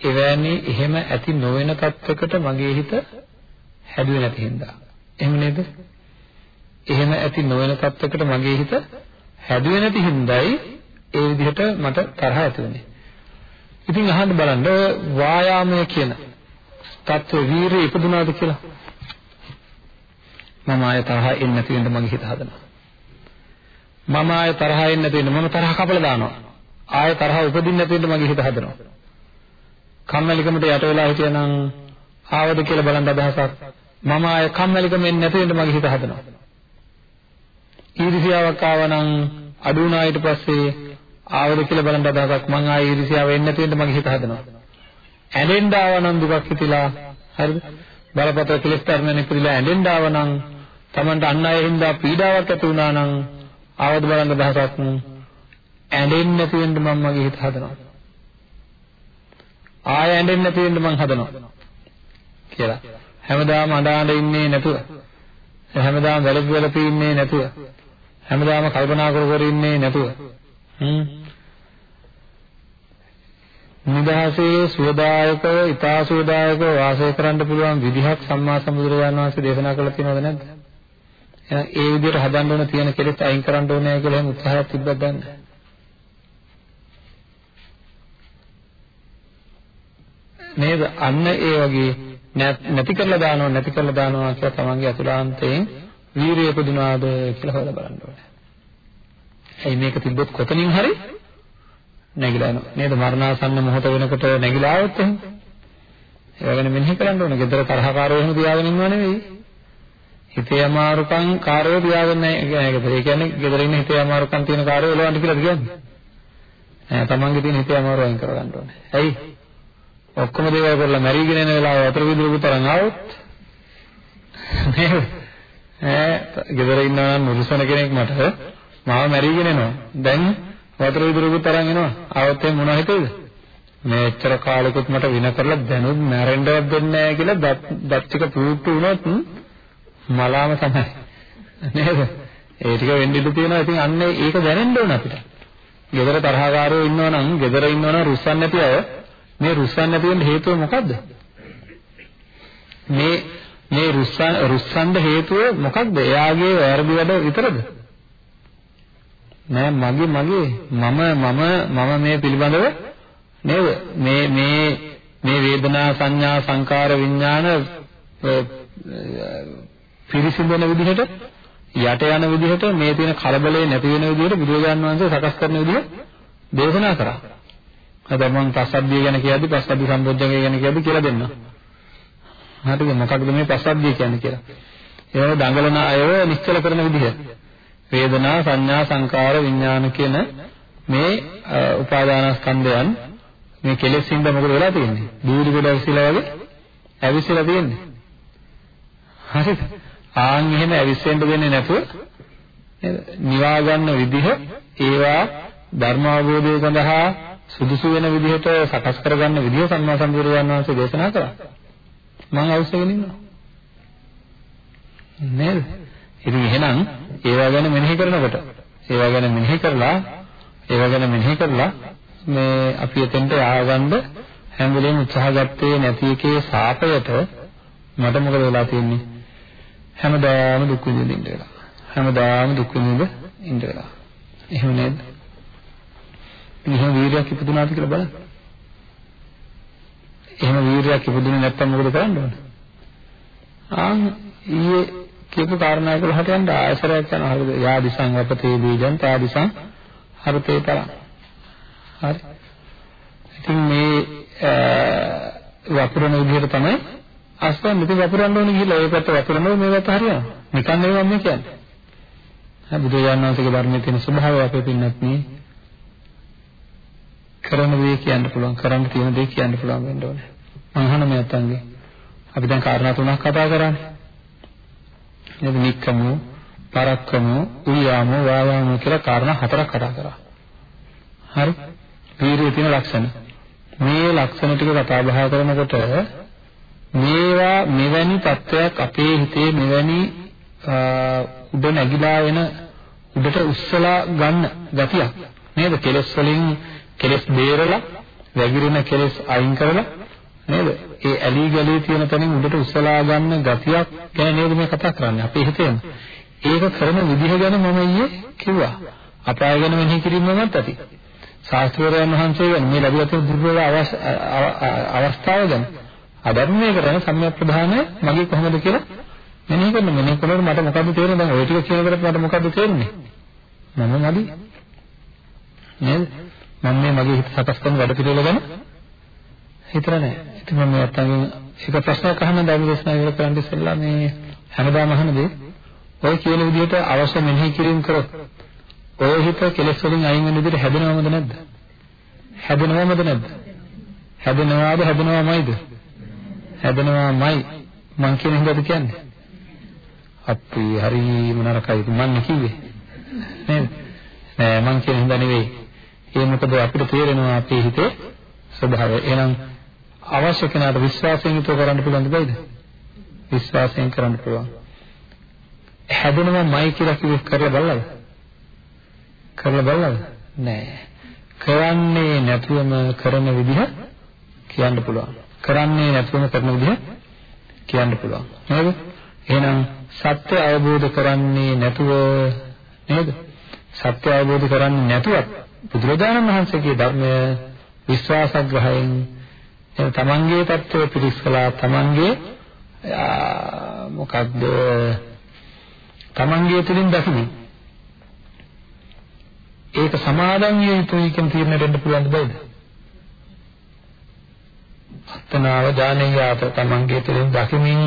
එවැනි එහෙම ඇති නොවන තත්වයකට මගේ හිත හැදුවේ නැති හින්දා. එහෙම නේද? එහෙම ඇති නොවන තත්වයකට මගේ හිත හැදුවේ නැති හින්දායි ඒ විදිහට මට තරහ ඇති වුනේ. ඉතින් අහන්න බලන්න වායාමය කියන තත්ත්ව වීරිය ඉපදුනාද කියලා. මම ආය තරහ එන්නේ නැති වෙන්න මගේ හිත හදනවා. මම ආය තරහ එන්නේ නැති වෙන්න මම තරහ කපලා දානවා. ආය තරහ උපදින්න නැති වෙන්න මගේ හිත හදනවා. කම්මැලිකමට යට වෙලා හිටියනම් ආවද කියලා බලන්න අදහසක් මම ආය කම්මැලිකම එන්නේ නැති වෙන්න මගේ හිත හදනවා. ඊර්ෂියාවක් ආවනම් අඩු වුණා ඊට පස්සේ ආවද කියලා බලන්න අදහසක් මං ආයේ ඊර්ෂියාව එන්නේ නැති වෙන්න මගේ හිත හදනවා. ඇලෙන්න ආවනම් දුකක් හිතිලා හරිද? බලපතර කෙලස් ධර්මයෙන් ඉපදිලා ඇලෙන්න ආවනම් Tamanට අන් අය හින්දා පීඩාවක් ඇති වුණා නම් ආවද බලන්න අදහසක් ඇලෙන්නේ නැති වෙන්න මම මගේ හිත හදනවා. ආය ඇඬෙන්නේ නැති වෙන්න මං හදනවා කියලා. හැමදාම අඬාඬ ඉන්නේ නැතුව හැමදාම වැළපි වැළපි ඉන්නේ නැතුව හැමදාම කල්පනා කර කර ඉන්නේ නැතුව හ්ම් නිදහසේ සුවදායකව ඊතා සුවදායකව වාසය කරන්න පුළුවන් විදිහක් සම්මා සම්බුදුරජාණන් වහන්සේ දේශනා කළා තියෙනවද නැද්ද? එහෙනම් ඒ විදිහට හදන්න ඕන තියෙන කෙලෙස් අයින් කරන්න ඕනේ කියලා එහෙම උත්සාහයක් තිබ්බද දන්නේ නේද? අන්න ඒ වගේ නැති කරලා දානවා නැති කරලා දානවා කියලා තමන්ගේ අතුලාන්තයෙන් වීරිය පුදුනාද කියලා හොයලා බලන්න ඕනේ. ඇයි මේක තිබ්බොත් කොතනින් හරි නැగిලා යනවා. නේද? මරණාසන්න මොහොත වෙනකොට නැగిලා આવොත් එහෙම. ඒ වගේම මෙනෙහි කරන්න ඕන. gedara තරහකාරයෝ එහෙම තියාගෙන ඉන්නව නෙවෙයි. හිතේ අමාරුකම් කාර්යෝ තියාගෙන නැහැ. gedara ඒ කියන්නේ gedara ඉන්න හිතේ අමාරුකම් තියෙන කාර්යෝ එලවන්න කියලා කියන්නේ? නෑ තමන්ගේ තියෙන හිතේ අමාරු වයින් කරගන්න ඕනේ. ඇයි? ඔක්කොම දේවල් කරලා මැරිගෙන යන වෙලාව අතර විදුලක තරම් આવොත් නේද? ඈ gedara ඉන්නවා නම් මුරුසන කෙනෙක් මට මාව මැරිගෙන එනවා. දැන් වතුර විදුරු තරම් එනවා. ආවොත් එහේ මොනව හිතේද මේච්චර කාලෙකුත් මට වින කරලා දැනුත් මැරෙන්නවත් දෙන්නේ නැහැ කියලා දත් ටික පුරුට්ටු වුණොත් මලාම තමයි. නේද? ඒ ටික වෙන්න ඉඩ තියෙනවා. ඉතින් අන්න ඒක දැනෙන්න ඕන අපිට. ගෙදර තරහකාරයෝ ඉන්නවා නම් ගෙදර ඉන්නවා නම් රුස්සන් නැති අය මේ රුස්සන් නැති වෙන්න හේතුව මොකද්ද? මේ මේ රුස්සන් රුස්සන්ද හේතුව මොකක්ද? එයාගේ වැරදි වැඩ විතරද? නෑ මගේ මගේ මම මම මම මේ පිළිබඳව නේද? මේ මේ මේ වේදනා සංඥා සංකාර විඥාන පිරිසිදුන විදිහට යට යන විදිහට මේ තියෙන කලබලේ නැති වෙන විදිහට බුදුරජාණන් වහන්සේ සකස් කරන විදිහ දේශනා කරා. අද මම පස්සද්ධිය ගැන කියද්දි පස්සද්ධි සම්බොජ්ජංගය ගැන කියද්දි කියලා දෙන්න. හරිද මොකක්ද මේ පස්සද්ධිය කියන්නේ කියලා. ඒවල දඟලන අයව නිශ්චල කරන විදිහ. වේදනා සංඥා සංකාර විඥාන කියන මේ උපාදානස්කන්ධයන් මේ කෙලෙස් හින්දා මොකද වෙලා තියෙන්නේ? දූලි ගොඩ ඇවිස්සලා වගේ ඇවිස්සලා තියෙන්නේ. හරිද? ආන් එහෙම ඇවිස්සෙන්න දෙන්නේ නැතුව නේද? නිවා ගන්න විදිහ ඒවා ධර්ම අවබෝධය සඳහා සුදුසු වෙන විදිහට සකස් කරගන්න විදිහ සම්මා සම්බුදුරජාණන් වහන්සේ දේශනා කළා. මම අවශ්‍යගෙන ඉන්නවා. නේද? ඉතින් එහෙනම් ඒවා ගැන මෙනෙහි කරනකොට ඒවා ගැන මෙනෙහි කරලා ඒවා ගැන මෙනෙහි කරලා මේ අපි එතෙන්ට ආවගන්න හැම වෙලේම උත්සාහ ගත්තේ නැති එකේ සාපයට මට මොකද වෙලා තියෙන්නේ? හැමදාම දුක් විඳින්න ඉන්න වෙලා. හැමදාම දුක් විඳින්න ඉන්න වෙලා. එහෙම නේද? එහෙම වීරයක් ඉපදුනාද කියලා බලන්න. එහෙම වීරයක් ඉපදුනේ නැත්තම් මොකද කරන්න ඕන? ආන් ඊයේ කියපු කාරණා වල හට යන ආයසරයක් යන හරිද? යා දිසං වපතේ බීජං තා දිසං හරතේ පරං. හරි. ඉතින් මේ වපුරන විදිහට තමයි අස්වන් මෙතන වපුරන්න ඕනේ කියලා ඒ පැත්ත වපුරනවා මේ පැත්ත හරියනවා. නිකන් නෙවෙයි මම කියන්නේ. හරි බුදුරජාණන් වහන්සේගේ ධර්මයේ තියෙන ස්වභාවය අපේ පින්නත් නේ කරන දේ කියන්න පුළුවන් කරන්න තියෙන දේ කියන්න පුළුවන් වෙන්න ඕනේ. මම අහන මේ අතංගේ අපි දැන් කාරණා තුනක් කතා කරන්නේ. නේද? නික්කමෝ, පරක්කමෝ, උයාමෝ, වායාමෝ කියලා කාරණා හතරක් කතා කරා. හරි? වීරිය තියෙන ලක්ෂණ. මේ ලක්ෂණ ටික කතා බහ කරනකොට මේවා මෙවැනි තත්වයක් අපේ හිතේ මෙවැනි උඩ නැగిලා වෙන උඩට උස්සලා ගන්න ගතියක් නේද කෙලස් වලින් කෙලස් බේරලා වැగిරෙන කෙලස් අයින් කරලා නේද? ඒ ඇලි ගලී තියෙන තැනින් උඩට උස්සලා ගන්න ගතියක් ගැන නේද මේ කතා කරන්නේ? අපේ හිතේම ඒක කරන විදිහ ගැන මම ඊයේ කිව්වා. අපාය ගැන මෙනෙහි කිරීමවත් ඇති. ශාස්ත්‍රවරයන් වහන්සේ ගැන මේ ලැබිලා තියෙන දුර්වල අවස්ථාව ගැන. අධර්මයේ කරන සම්‍යක් ප්‍රධානය මගේ කොහොමද කියලා මෙනෙහි කරන මෙනෙහි කරනකොට මට මොකද්ද තේරෙන්නේ? දැන් ඔය ටික කියනකොට මට මොකද්ද තේරෙන්නේ? මම නඩි නේද? මම මේ මගේ හිත සකස් කරන වැඩ පිළිවෙල ගැන හිතලා නැහැ ඉතින් මම නැත්තම් එක ප්‍රශ්නයක් අහන්න ධර්ම දේශනාව ඉවර කරන්න ඉස්සෙල්ලා මේ හැමදාම අහන දේ. ඔය කියන විදිහට අවශ්‍ය මෙනෙහි කිරීම කරොත් ඔය හිත කෙලෙස් වලින් අයින් වෙන විදිහට හැදෙනවමද නැද්ද? හැදෙනවමද නැද්ද? හැදෙනවාද හැදෙනවමයිද? හැදෙනවාමයි. මං කියන හින්දාද කියන්නේ? අපි හරිම නරකයි මම කිව්වේ. නේද? නෑ මං කියන හින්දා නෙවෙයි. ඒ මොකද අපිට තේරෙනවා අපේ හිතේ ස්වභාවය. එහෙනම් අවශ්‍ය කෙනාට විශ්වාසයෙන් යුතුව කරන්න පුළුවන්ද බෑද විශ්වාසයෙන් කරන්න පුළුවන් හැදෙනවාමයි කියලා කිව්වෙ කරලා බලලාද කරලා බලලාද නෑ කරන්නේ නැතුවම කරන විදිහ කියන්න පුළුවන් කරන්නේ නැතුවම කරන විදිහ කියන්න පුළුවන්. නේද? එහෙනම් සත්‍ය අවබෝධ කරන්නේ නැතුව නේද? සත්‍ය අවබෝධ කරන්නේ නැතුවත් බුදුරජාණන් වහන්සේගේ ධර්මය විශ්වාසග්‍රහයෙන් එහෙනම් තමන්ගේ පැත්තට පිරිස්සලා තමන්ගේ මොකක්ද තමන්ගේ තුලින් දකින්න ඒක සමාදන් විය යුතුයි කියන තීරණයට එන්න පුළුවන් බෑද අත්තනාව ඥානීයාත තමන්ගේ තුලින් දකිමින්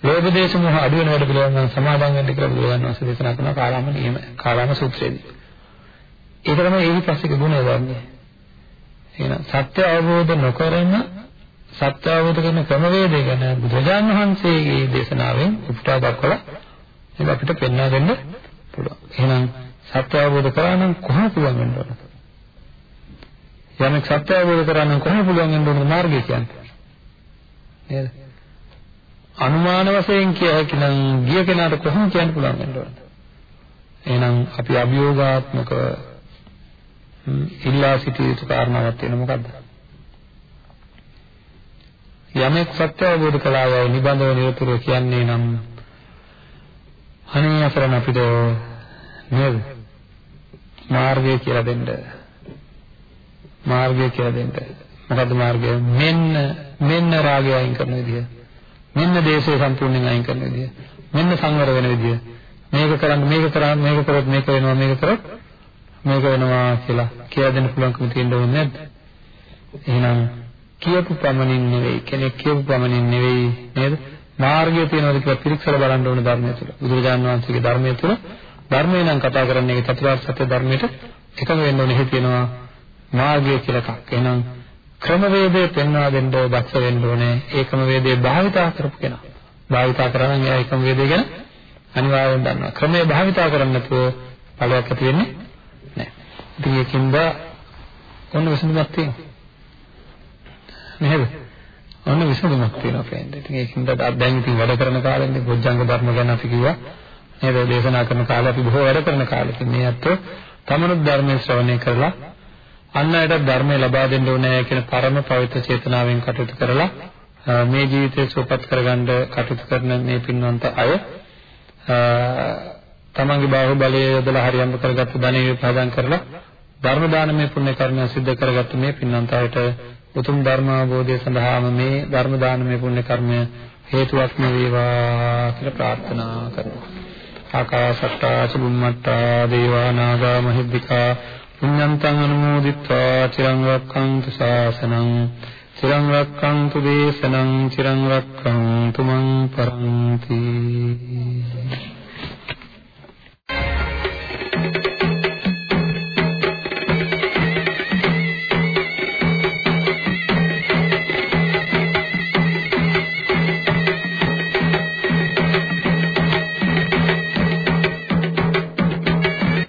ලෝභ දේශ මොහ අඩු වෙන වැඩ පිළිවෙල නම් සමාදන් වෙන්න කියලා බුදුන් වහන්සේ දේශනා කරන කාලාම නියම කාලාම සූත්‍රයේදී. ඒක තමයි ඒහි පස්සේ ගුණය වන්නේ. එහෙනම් සත්‍ය අවබෝධ නොකරන සත්‍ය අවබෝධ කරන ක්‍රමවේදය ගැන බුදුරජාණන් වහන්සේගේ දේශනාවෙන් උපුටා දක්වලා ඒක අපිට පෙන්වා දෙන්න පුළුවන්. එහෙනම් සත්‍ය අවබෝධ කරා නම් කොහොමද පුළුවන් වෙන්න ඕනද? යමෙක් සත්‍ය අවබෝධ කරගන්න කොහොම පුළුවන් වෙන්න ඕන මාර්ගය කියන්නේ? නේද? අනුමාන වශයෙන් කිය හැකි නම් ගිය කෙනාට කොහොම කියන්න පුළුවන් වෙන්න ඕනද? එහෙනම් අපි අභියෝගාත්මක ඉල්ලා සිටිය යුතු කාරණාවක් තියෙන මොකද්ද? යමෙක් සත්‍ය අවබෝධ කළා යයි නිබඳව නිරතුරුව කියන්නේ නම් අනේ අසරණ අපිට නේද මාර්ගය කියලා දෙන්න මාර්ගය කියලා දෙන්න. මොකද්ද මාර්ගය? මෙන්න මෙන්න රාගය අයින් කරන විදිය. මෙන්න දේශය සම්පූර්ණයෙන් අයින් කරන විදිය. මෙන්න සංවර වෙන විදිය. මේක කරන්න මේක කරන්න මේක කරොත් මේක වෙනවා මේක කරොත් මේක වෙනවා කියලා කියලා දෙන්න පුළුවන්කම තියෙන්න ඕනේ නැද්ද? එහෙනම් කියපු පමණින් නෙවෙයි කෙනෙක් කියපු පමණින් නෙවෙයි නේද? මාර්ගය තියෙනවද කියලා පිරික්සලා බලන්න ඕනේ ධර්මය තුළ. බුදුරජාණන් වහන්සේගේ ධර්මය තුළ ධර්මය නම් කතා කරන්නේ චතුරාර්ය සත්‍ය ධර්මයට එකම වෙන්න ඕනේ තියෙනවා මාර්ගය කියලා එකක්. එහෙනම් ක්‍රමවේදය පෙන්වා දෙන්න දක්ෂ වෙන්න ඕනේ. ඒ ක්‍රමවේදය භාවිතා කරපු කෙනා. භාවිතා කරා නම් එයා ඒ ක්‍රමවේදය ගැන අනිවාර්යෙන් දන්නවා. ක්‍රමය භාවිතා කරන්නේ නැතුව ඵලයක් ඇති වෙන්නේ නැහැ. ඉතින් ඒකින්ද ඔන්න විසඳුමක් තියෙනවා. නේද? ඔන්න විසඳුමක් තියෙනවා ෆ්‍රෙන්ඩ්. ඉතින් ඒකින්ද දැන් ඉතින් වැඩ කරන කාලෙදී බොජ්ජංග ධර්ම ගැන අපි කිව්වා. නේද? දේශනා කරන කාලේ අපි බොහෝ වැඩ කරන කාලෙක මේ අතෝ තමනුත් ධර්මයේ ශ්‍රවණය කරලා අන් අයට ධර්මය ලබා දෙන්න ඕනේ කියන පරම පවිත්‍ර චේතනාවෙන් කටයුතු කරලා මේ ජීවිතය සුවපත් කරගන්න කටයුතු කරන මේ පින්වන්ත අය තමන්ගේ බාහුවලය යොදලා හරියම්බ කරගත්තු ධනෙ විපාදම් කරලා ධර්ම දානමය පුණ්‍ය කර්මය සිද්ධ කරගත්තු මේ පින්වන්ත අයට උතුම් ධර්ම අවබෝධය සඳහාම මේ ධර්ම දානමය පුණ්‍ය කර්මය හේතුවක්ම වේවා කියලා ප්‍රාර්ථනා කරනවා. ආකාශට්ටා චුම්මට්ටා දේවා නාග මහිද්దికා පුඤ්ඤන්තං අනුමෝදිත්වා චිරං රක්ඛන්තු ශාසනං චිරං රක්ඛන්තු දේශනං චිරං රක්ඛන්තු මං පරන්ති